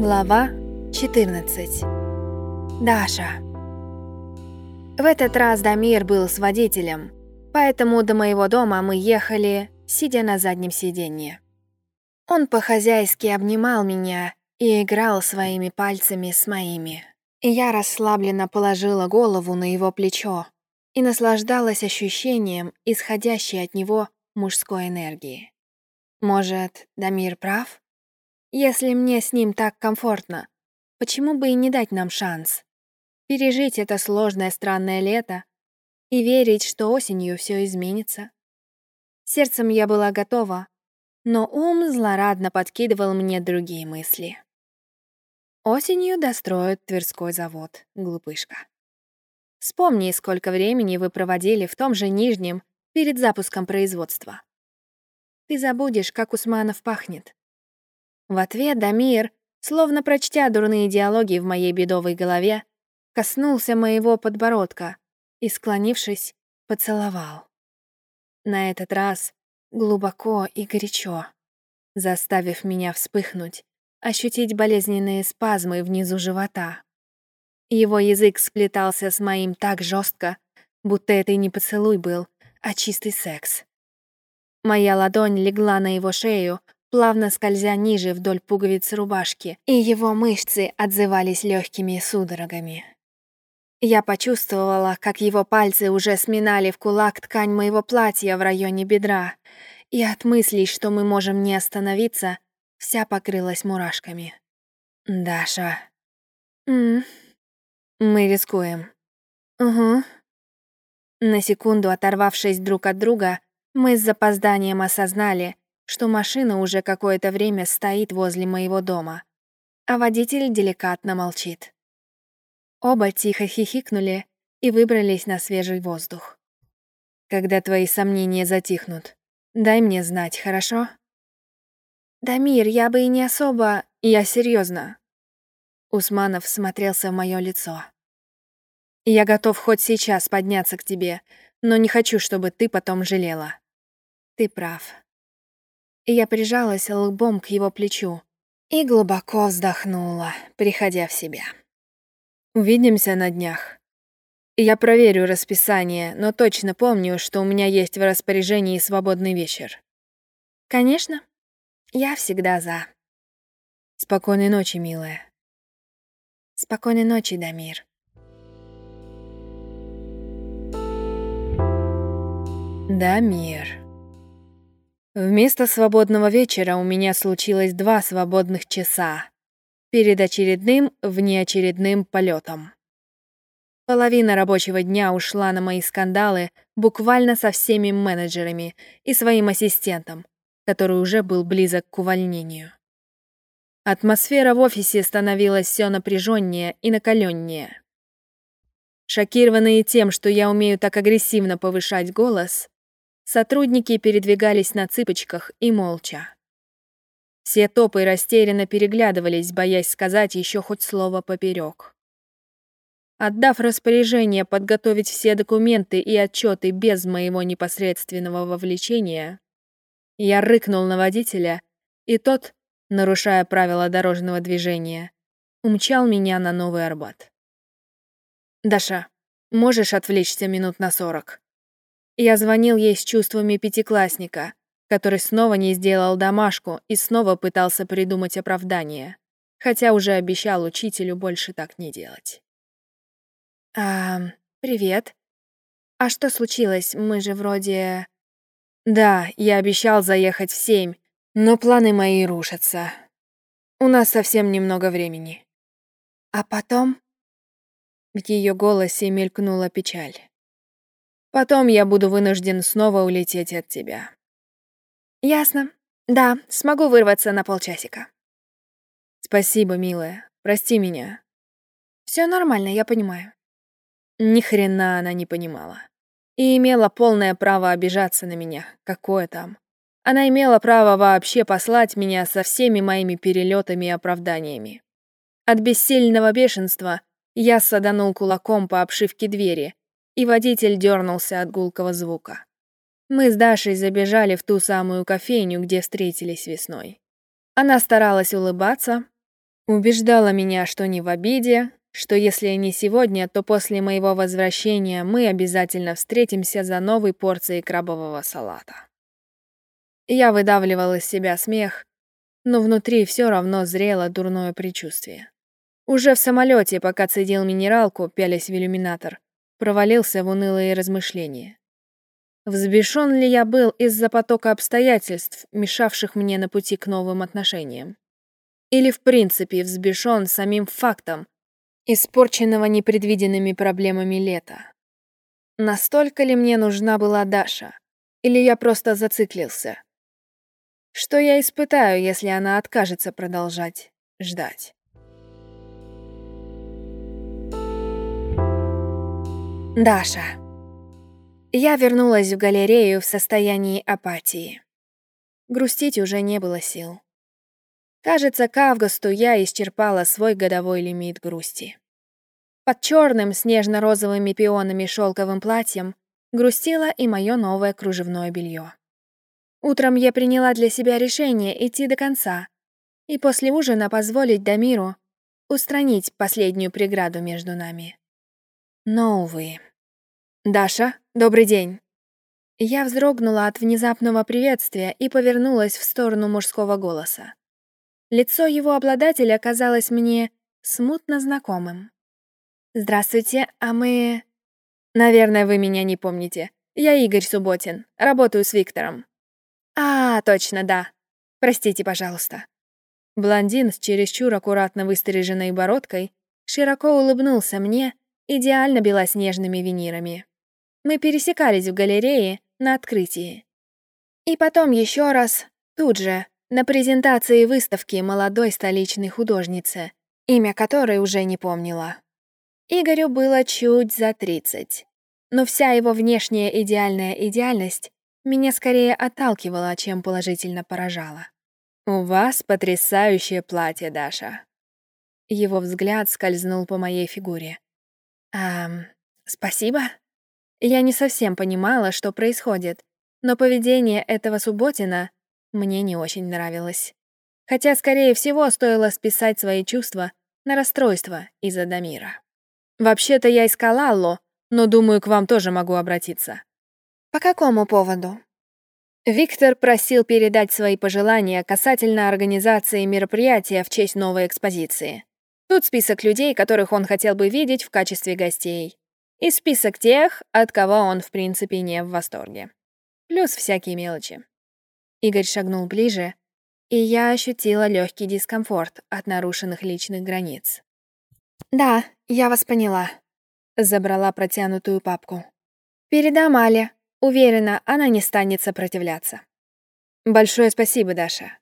Глава 14 Даша В этот раз Дамир был с водителем, поэтому до моего дома мы ехали, сидя на заднем сиденье. Он по-хозяйски обнимал меня и играл своими пальцами с моими. Я расслабленно положила голову на его плечо и наслаждалась ощущением, исходящей от него мужской энергии. Может, Дамир прав? Если мне с ним так комфортно, почему бы и не дать нам шанс? Пережить это сложное странное лето и верить, что осенью все изменится. Сердцем я была готова, но ум злорадно подкидывал мне другие мысли. Осенью достроят Тверской завод, глупышка. Вспомни, сколько времени вы проводили в том же Нижнем перед запуском производства. Ты забудешь, как Усманов пахнет. В ответ Дамир, словно прочтя дурные диалоги в моей бедовой голове, коснулся моего подбородка и, склонившись, поцеловал. На этот раз глубоко и горячо, заставив меня вспыхнуть, ощутить болезненные спазмы внизу живота. Его язык сплетался с моим так жестко, будто это и не поцелуй был, а чистый секс. Моя ладонь легла на его шею, плавно скользя ниже вдоль пуговиц рубашки, и его мышцы отзывались легкими судорогами. Я почувствовала, как его пальцы уже сминали в кулак ткань моего платья в районе бедра, и от мыслей, что мы можем не остановиться, вся покрылась мурашками. «Даша...» «М «Мы рискуем». «Угу». На секунду оторвавшись друг от друга, мы с запозданием осознали, что машина уже какое-то время стоит возле моего дома, а водитель деликатно молчит. Оба тихо хихикнули и выбрались на свежий воздух. «Когда твои сомнения затихнут, дай мне знать, хорошо?» «Дамир, я бы и не особо... Я серьезно. Усманов смотрелся в мое лицо. «Я готов хоть сейчас подняться к тебе, но не хочу, чтобы ты потом жалела. Ты прав и я прижалась лбом к его плечу и глубоко вздохнула, приходя в себя. «Увидимся на днях. Я проверю расписание, но точно помню, что у меня есть в распоряжении свободный вечер». «Конечно. Я всегда за». «Спокойной ночи, милая». «Спокойной ночи, Дамир». Дамир. Вместо свободного вечера у меня случилось два свободных часа перед очередным внеочередным полетом. Половина рабочего дня ушла на мои скандалы буквально со всеми менеджерами и своим ассистентом, который уже был близок к увольнению. Атмосфера в офисе становилась все напряженнее и накаленнее. Шокированные тем, что я умею так агрессивно повышать голос, Сотрудники передвигались на цыпочках и молча. Все топы растерянно переглядывались, боясь сказать еще хоть слово поперек. Отдав распоряжение подготовить все документы и отчеты без моего непосредственного вовлечения, я рыкнул на водителя, и тот, нарушая правила дорожного движения, умчал меня на Новый Арбат. «Даша, можешь отвлечься минут на сорок?» Я звонил ей с чувствами пятиклассника, который снова не сделал домашку и снова пытался придумать оправдание, хотя уже обещал учителю больше так не делать. «А, привет. А что случилось? Мы же вроде...» «Да, я обещал заехать в семь, но планы мои рушатся. У нас совсем немного времени». «А потом?» В ее голосе мелькнула печаль. Потом я буду вынужден снова улететь от тебя. Ясно. Да, смогу вырваться на полчасика. Спасибо, милая. Прости меня. Все нормально, я понимаю. Ни хрена она не понимала. И имела полное право обижаться на меня. Какое там. Она имела право вообще послать меня со всеми моими перелетами и оправданиями. От бессильного бешенства я саданул кулаком по обшивке двери, и водитель дернулся от гулкого звука. Мы с Дашей забежали в ту самую кофейню, где встретились весной. Она старалась улыбаться, Убеждала меня, что не в обиде, что если не сегодня, то после моего возвращения мы обязательно встретимся за новой порцией крабового салата. Я выдавливал из себя смех, но внутри все равно зрело дурное предчувствие. Уже в самолете, пока цедил минералку, пялясь в иллюминатор, провалился в унылые размышления. Взбешен ли я был из-за потока обстоятельств, мешавших мне на пути к новым отношениям? Или в принципе взбешен самим фактом, испорченного непредвиденными проблемами лета? Настолько ли мне нужна была Даша? Или я просто зациклился? Что я испытаю, если она откажется продолжать ждать? Даша. Я вернулась в галерею в состоянии апатии. Грустить уже не было сил. Кажется, к августу я исчерпала свой годовой лимит грусти. Под черным снежно-розовыми пионами шелковым платьем грустило и мое новое кружевное белье. Утром я приняла для себя решение идти до конца и после ужина позволить Дамиру устранить последнюю преграду между нами. Но, увы. «Даша, добрый день!» Я вздрогнула от внезапного приветствия и повернулась в сторону мужского голоса. Лицо его обладателя казалось мне смутно знакомым. «Здравствуйте, а мы...» «Наверное, вы меня не помните. Я Игорь Субботин, работаю с Виктором». «А, точно, да. Простите, пожалуйста». Блондин с чересчур аккуратно выстриженной бородкой широко улыбнулся мне идеально белоснежными винирами. Мы пересекались в галерее на открытии. И потом еще раз, тут же, на презентации выставки молодой столичной художницы, имя которой уже не помнила. Игорю было чуть за 30, но вся его внешняя идеальная идеальность меня скорее отталкивала, чем положительно поражала. «У вас потрясающее платье, Даша». Его взгляд скользнул по моей фигуре. «Эм, спасибо?» Я не совсем понимала, что происходит, но поведение этого Субботина мне не очень нравилось. Хотя, скорее всего, стоило списать свои чувства на расстройство из-за Дамира. Вообще-то я искала Алло, но думаю, к вам тоже могу обратиться. По какому поводу? Виктор просил передать свои пожелания касательно организации мероприятия в честь новой экспозиции. Тут список людей, которых он хотел бы видеть в качестве гостей. И список тех, от кого он в принципе не в восторге. Плюс всякие мелочи. Игорь шагнул ближе, и я ощутила легкий дискомфорт от нарушенных личных границ. «Да, я вас поняла», — забрала протянутую папку. «Передам Але. Уверена, она не станет сопротивляться». «Большое спасибо, Даша».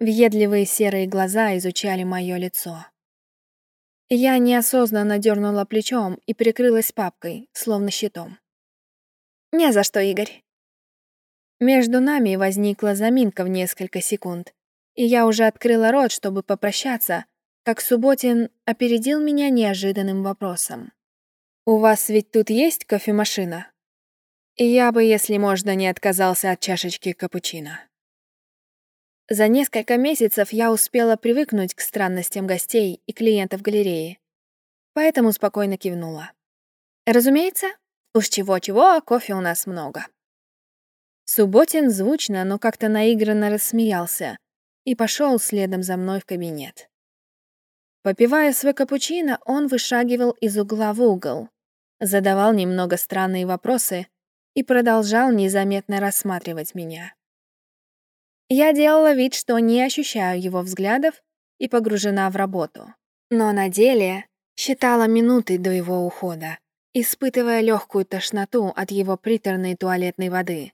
Въедливые серые глаза изучали мое лицо. Я неосознанно дернула плечом и прикрылась папкой, словно щитом. «Не за что, Игорь». Между нами возникла заминка в несколько секунд, и я уже открыла рот, чтобы попрощаться, как Субботин опередил меня неожиданным вопросом. «У вас ведь тут есть кофемашина?» И я бы, если можно, не отказался от чашечки капучино. За несколько месяцев я успела привыкнуть к странностям гостей и клиентов галереи, поэтому спокойно кивнула. Разумеется, уж чего-чего, а кофе у нас много. Субботин звучно, но как-то наигранно рассмеялся и пошел следом за мной в кабинет. Попивая свой капучино, он вышагивал из угла в угол, задавал немного странные вопросы и продолжал незаметно рассматривать меня. Я делала вид, что не ощущаю его взглядов и погружена в работу. Но на деле считала минуты до его ухода, испытывая легкую тошноту от его приторной туалетной воды,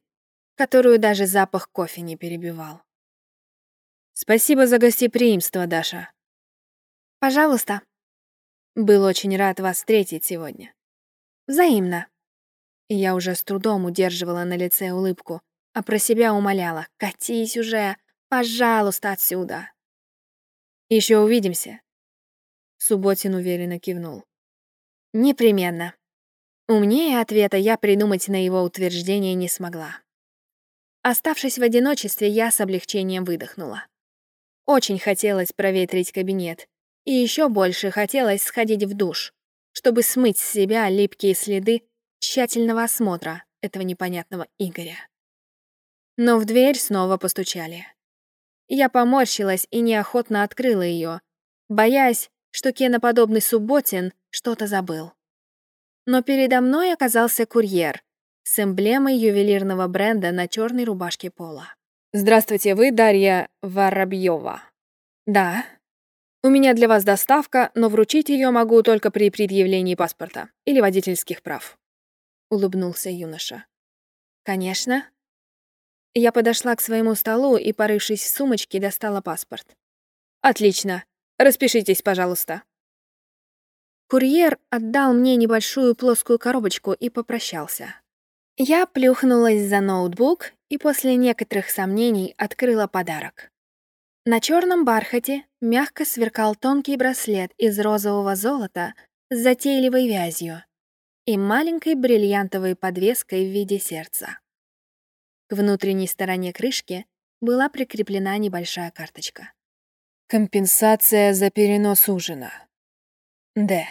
которую даже запах кофе не перебивал. «Спасибо за гостеприимство, Даша». «Пожалуйста». «Был очень рад вас встретить сегодня». «Взаимно». Я уже с трудом удерживала на лице улыбку, а про себя умоляла «Катись уже, пожалуйста, отсюда!» Еще увидимся!» Субботин уверенно кивнул. «Непременно!» Умнее ответа я придумать на его утверждение не смогла. Оставшись в одиночестве, я с облегчением выдохнула. Очень хотелось проветрить кабинет. И еще больше хотелось сходить в душ, чтобы смыть с себя липкие следы тщательного осмотра этого непонятного Игоря. Но в дверь снова постучали. Я поморщилась и неохотно открыла ее, боясь, что кеноподобный Субботин что-то забыл. Но передо мной оказался курьер с эмблемой ювелирного бренда на черной рубашке пола. «Здравствуйте, вы Дарья Воробьева?» «Да». «У меня для вас доставка, но вручить ее могу только при предъявлении паспорта или водительских прав», — улыбнулся юноша. «Конечно». Я подошла к своему столу и, порывшись в сумочке, достала паспорт. «Отлично. Распишитесь, пожалуйста». Курьер отдал мне небольшую плоскую коробочку и попрощался. Я плюхнулась за ноутбук и после некоторых сомнений открыла подарок. На черном бархате мягко сверкал тонкий браслет из розового золота с затейливой вязью и маленькой бриллиантовой подвеской в виде сердца. Внутренней стороне крышки была прикреплена небольшая карточка. Компенсация за перенос ужина. Д.